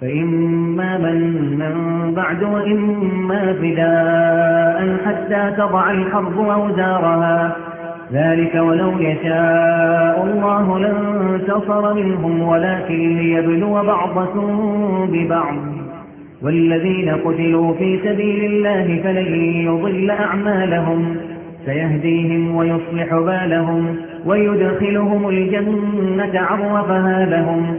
فإما منا بعد وإما فداء حتى تضع الحرب أوزارها. ذلك ولو يشاء الله لانتصر منهم ولكن ليبلو بعضكم ببعض. والذين قتلوا في سبيل الله فلن يضل أعمالهم. سيهديهم ويصلح بالهم ويدخلهم الجنة عرفها لهم.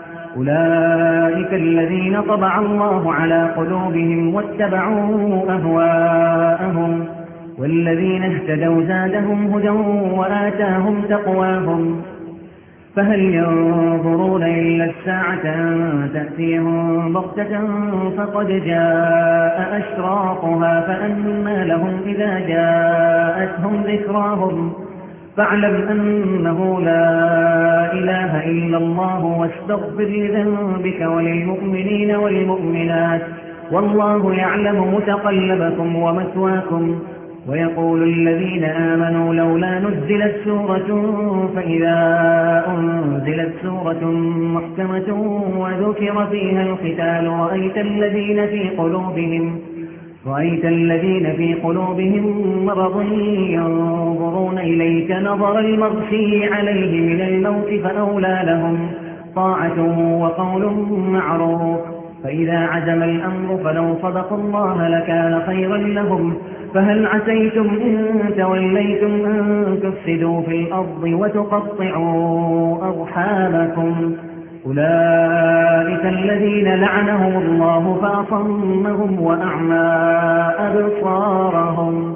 أولئك الذين طبع الله على قلوبهم واتبعوا أهواءهم والذين اهتدوا زادهم هدى وآتاهم تقواهم. فهل ينظرون إلا الساعة أن تأتيهم بغتة فقد جاء أشراقها فأنا لهم إذا جاءتهم ذكراهم. فاعلم أنه لا إله إلا الله واستغفر لذنبك وللمؤمنين والمؤمنات والله يعلم متقلبكم ومثواكم ويقول الذين آمنوا لولا نزلت سورة فإذا أنزلت سورة محكمة وذكر فيها القتال رأيت الذين في قلوبهم رأيت الذين في قلوبهم مرض ينظرون إليك نظر المغشي عليه من الموت فأولى لهم طاعة وقول معروف. فإذا عزم الأمر فلو صدقوا الله لكان خيرا لهم. فهل عسيتم إن توليتم أن تفسدوا في الأرض وتقطعوا أرحامكم؟ أولئك الذين لعنهم الله فأصمهم وأعمى أبصارهم.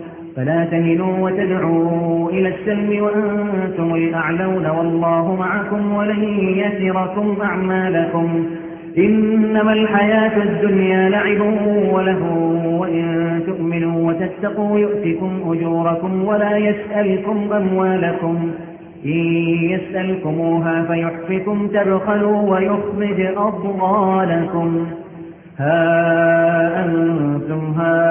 فلا تهنوا وتدعوا إلى السلم وأنتم الأعلون والله معكم ولن يسركم أعمالكم. إنما الحياة الدنيا لعب وله وإن تؤمنوا وتتقوا يؤتكم أجوركم ولا يسألكم أموالكم. إن يسألكموها فيحفكم تبخلوا ويخرج أضغالكم ها أنتم هؤلاء